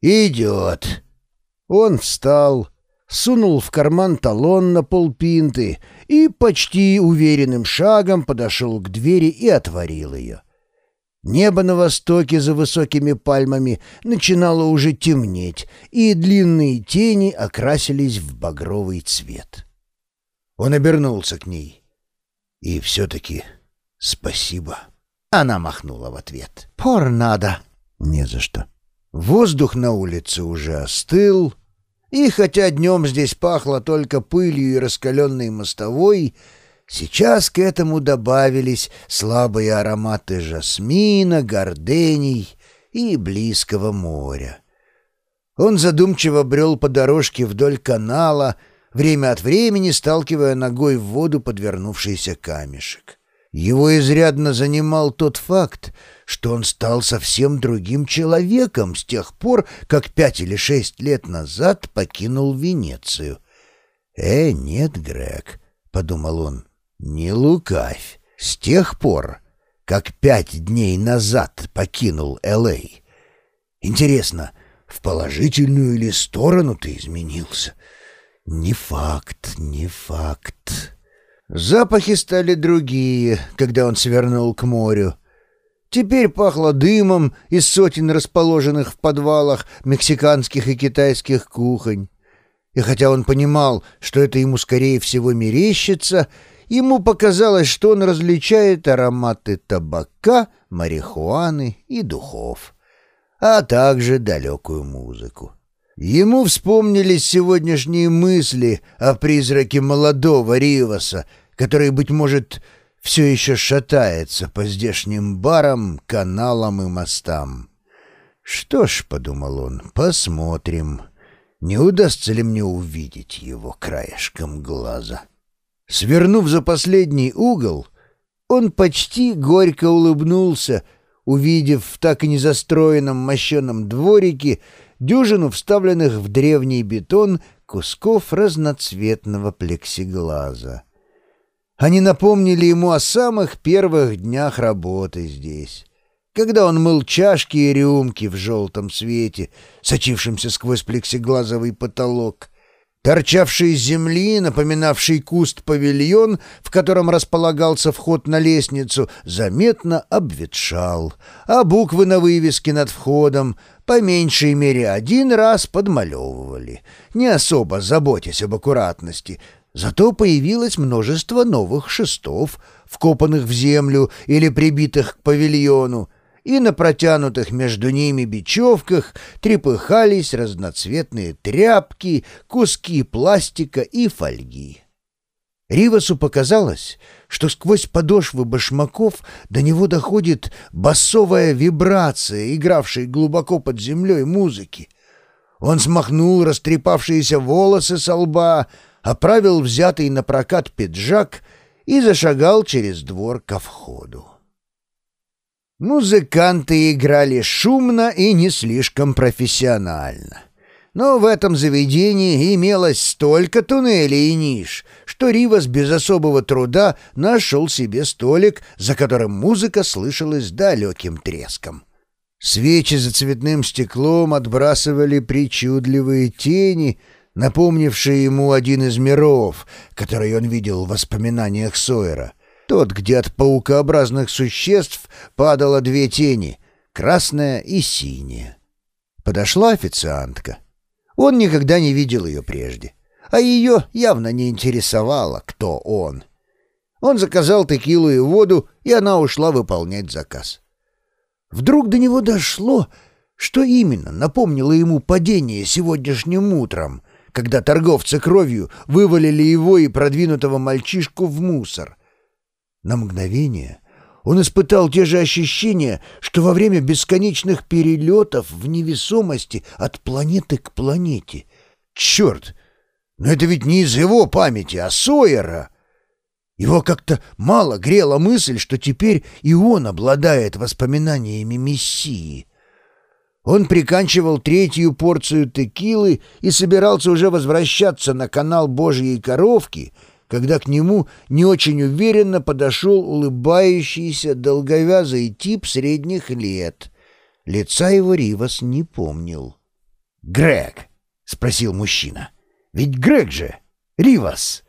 «Идет». Он встал, сунул в карман талон на полпинты и почти уверенным шагом подошел к двери и отворил ее. Небо на востоке за высокими пальмами начинало уже темнеть, и длинные тени окрасились в багровый цвет. Он обернулся к ней. «И все-таки спасибо». Она махнула в ответ. «Пор надо». «Не за что». Воздух на улице уже остыл, и хотя днем здесь пахло только пылью и раскаленной мостовой, сейчас к этому добавились слабые ароматы жасмина, гордений и близкого моря. Он задумчиво брел по дорожке вдоль канала, время от времени сталкивая ногой в воду подвернувшийся камешек. Его изрядно занимал тот факт, что он стал совсем другим человеком с тех пор, как пять или шесть лет назад покинул Венецию. «Э, нет, Грег», — подумал он, — «не лукавь. С тех пор, как пять дней назад покинул Л.А. Интересно, в положительную ли сторону ты изменился?» «Не факт, не факт». Запахи стали другие, когда он свернул к морю. Теперь пахло дымом из сотен расположенных в подвалах мексиканских и китайских кухонь. И хотя он понимал, что это ему скорее всего мерещится, ему показалось, что он различает ароматы табака, марихуаны и духов, а также далекую музыку. Ему вспомнились сегодняшние мысли о призраке молодого Риваса, который, быть может, все еще шатается по здешним барам, каналам и мостам. «Что ж», — подумал он, — «посмотрим, не удастся ли мне увидеть его краешком глаза». Свернув за последний угол, он почти горько улыбнулся, увидев в так и не мощеном дворике дюжину вставленных в древний бетон кусков разноцветного плексиглаза. Они напомнили ему о самых первых днях работы здесь, когда он мыл чашки и рюмки в желтом свете, сочившемся сквозь плексиглазовый потолок, торчавший из земли, напоминавший куст-павильон, в котором располагался вход на лестницу, заметно обветшал, а буквы на вывеске над входом по меньшей мере один раз подмалевывали, не особо заботясь об аккуратности — Зато появилось множество новых шестов, вкопанных в землю или прибитых к павильону, и на протянутых между ними бечевках трепыхались разноцветные тряпки, куски пластика и фольги. Ривасу показалось, что сквозь подошвы башмаков до него доходит басовая вибрация, игравшая глубоко под землей музыки. Он смахнул растрепавшиеся волосы со лба, оправил взятый на прокат пиджак и зашагал через двор ко входу. Музыканты играли шумно и не слишком профессионально. Но в этом заведении имелось столько туннелей и ниш, что Ривас без особого труда нашел себе столик, за которым музыка слышалась далеким треском. Свечи за цветным стеклом отбрасывали причудливые тени — напомнивший ему один из миров, который он видел в воспоминаниях Сойера. Тот, где от паукообразных существ падало две тени — красная и синяя. Подошла официантка. Он никогда не видел ее прежде, а ее явно не интересовало, кто он. Он заказал текилу и воду, и она ушла выполнять заказ. Вдруг до него дошло, что именно напомнило ему падение сегодняшним утром — когда торговцы кровью вывалили его и продвинутого мальчишку в мусор. На мгновение он испытал те же ощущения, что во время бесконечных перелетов в невесомости от планеты к планете. Черт! Но это ведь не из его памяти, а Сойера! Его как-то мало грела мысль, что теперь и он обладает воспоминаниями Мессии. Он приканчивал третью порцию текилы и собирался уже возвращаться на канал Божьей коровки, когда к нему не очень уверенно подошел улыбающийся долговязый тип средних лет. Лица его Ривас не помнил. Грег?» — спросил мужчина. «Ведь Грег же! Ривас!»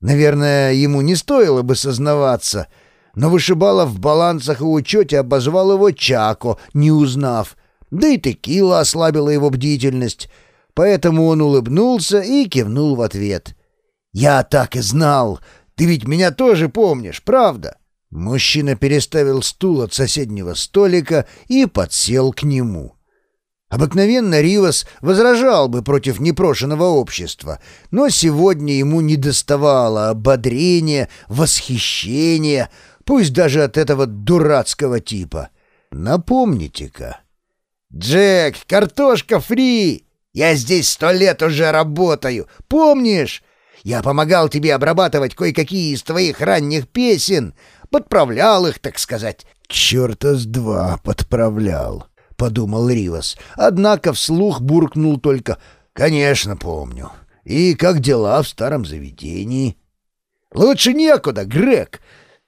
Наверное, ему не стоило бы сознаваться, но вышибала в балансах и учете обозвал его Чако, не узнав. Да и текила ослабила его бдительность, поэтому он улыбнулся и кивнул в ответ. «Я так и знал! Ты ведь меня тоже помнишь, правда?» Мужчина переставил стул от соседнего столика и подсел к нему. Обыкновенно Ривас возражал бы против непрошенного общества, но сегодня ему не доставало ободрения, восхищения, пусть даже от этого дурацкого типа. Напомните-ка. «Джек, картошка фри! Я здесь сто лет уже работаю, помнишь? Я помогал тебе обрабатывать кое-какие из твоих ранних песен, подправлял их, так сказать». «Черта с два подправлял», — подумал Ривас. Однако вслух буркнул только «Конечно, помню. И как дела в старом заведении?» «Лучше некуда, Грег.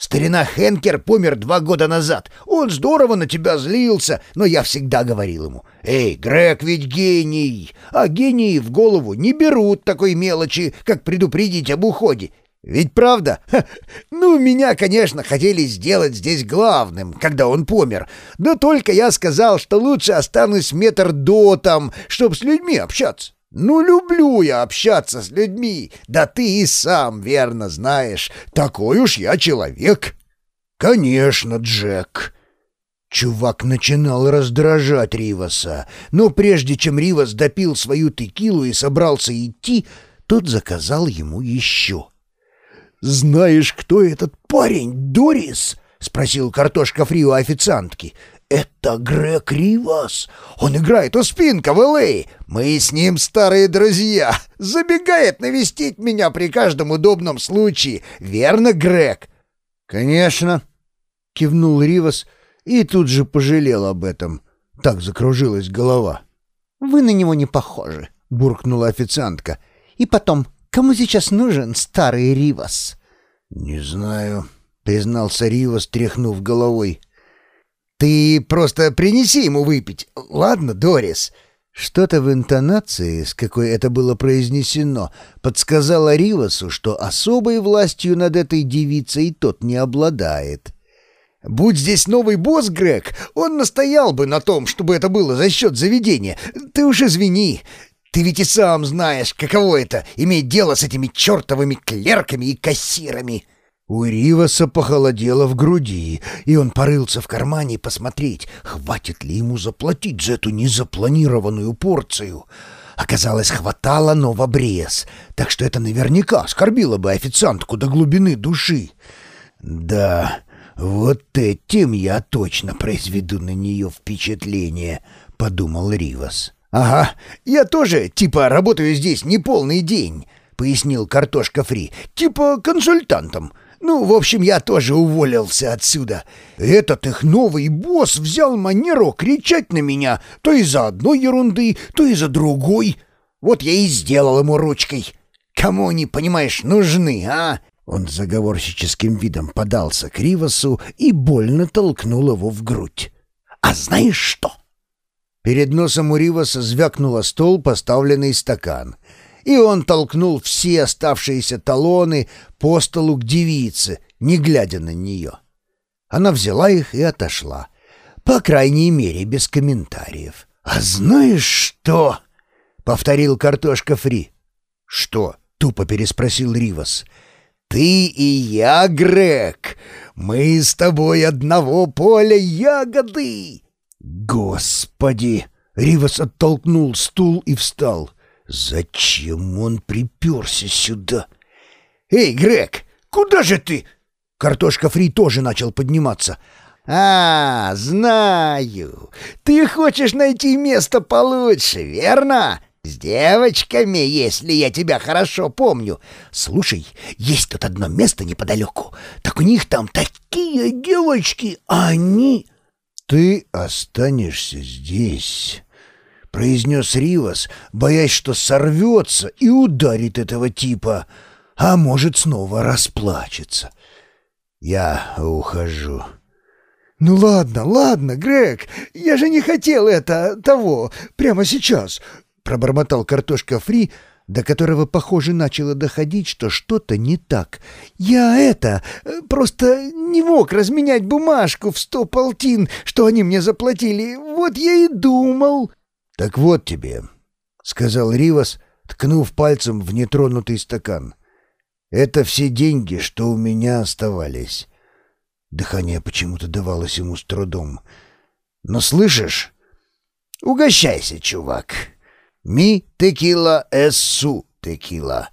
Старина Хенкер помер два года назад. Он здорово на тебя злился, но я всегда говорил ему, «Эй, Грег ведь гений!» А гении в голову не берут такой мелочи, как предупредить об уходе. Ведь правда? Ха, ну, меня, конечно, хотели сделать здесь главным, когда он помер. Но только я сказал, что лучше останусь метр до там, чтоб с людьми общаться. Ну, люблю я общаться с людьми. Да ты и сам верно знаешь. Такой уж я человек. Конечно, Джек. Чувак начинал раздражать Риваса, но прежде чем Ривас допил свою текилу и собрался идти, тот заказал ему еще. «Знаешь, кто этот парень, Дорис?» — спросил картошка фри у официантки. «Это Грег Ривас. Он играет у Спинка в Л.А. Мы с ним старые друзья. Забегает навестить меня при каждом удобном случае. Верно, Грег?» «Конечно», — кивнул Ривас и тут же пожалел об этом. Так закружилась голова. «Вы на него не похожи», — буркнула официантка. «И потом, Кому сейчас нужен старый Ривас?» «Не знаю», — признался Ривас, тряхнув головой. «Ты просто принеси ему выпить, ладно, Дорис?» Что-то в интонации, с какой это было произнесено, подсказало Ривасу, что особой властью над этой девицей тот не обладает. «Будь здесь новый босс, Грег, он настоял бы на том, чтобы это было за счет заведения. Ты уж извини, ты ведь и сам знаешь, каково это — иметь дело с этими чертовыми клерками и кассирами!» У Риваса похолодело в груди, и он порылся в кармане посмотреть, хватит ли ему заплатить за эту незапланированную порцию. Оказалось, хватало, но в обрез, так что это наверняка оскорбило бы официантку до глубины души. «Да, вот этим я точно произведу на нее впечатление», — подумал Ривас. «Ага, я тоже, типа, работаю здесь не полный день», — пояснил картошка Фри. «Типа консультантом. Ну, в общем, я тоже уволился отсюда. Этот их новый босс взял манеру кричать на меня то из-за одной ерунды, то из-за другой. Вот я и сделал ему ручкой. Кому они, понимаешь, нужны, а?» Он заговорщическим видом подался к Ривасу и больно толкнул его в грудь. «А знаешь что?» Перед носом у Риваса звякнуло стол, поставленный стакан. И он толкнул все оставшиеся талоны по столу к девице, не глядя на нее. Она взяла их и отошла. По крайней мере, без комментариев. «А знаешь что?» — повторил картошка Фри. «Что?» — тупо переспросил Ривас. «Ты и я, Грег! Мы с тобой одного поля ягоды!» «Господи!» — Ривас оттолкнул стул и встал. «Зачем он приперся сюда?» «Эй, Грег, куда же ты?» Картошка Фри тоже начал подниматься. «А, знаю. Ты хочешь найти место получше, верно? С девочками, если я тебя хорошо помню. Слушай, есть тут одно место неподалеку. Так у них там такие девочки, а они...» «Ты останешься здесь», — произнес Ривас, боясь, что сорвется и ударит этого типа, а может снова расплачется. «Я ухожу. «Ну ладно, ладно, Грег, я же не хотел это, того, прямо сейчас», — пробормотал картошка фри, до которого, похоже, начало доходить, что что-то не так. «Я это, просто не мог разменять бумажку в сто полтин, что они мне заплатили, вот я и думал». «Так вот тебе», — сказал Ривас, ткнув пальцем в нетронутый стакан. «Это все деньги, что у меня оставались». Дыхание почему-то давалось ему с трудом. «Но слышишь? Угощайся, чувак. Ми текила эссу текила».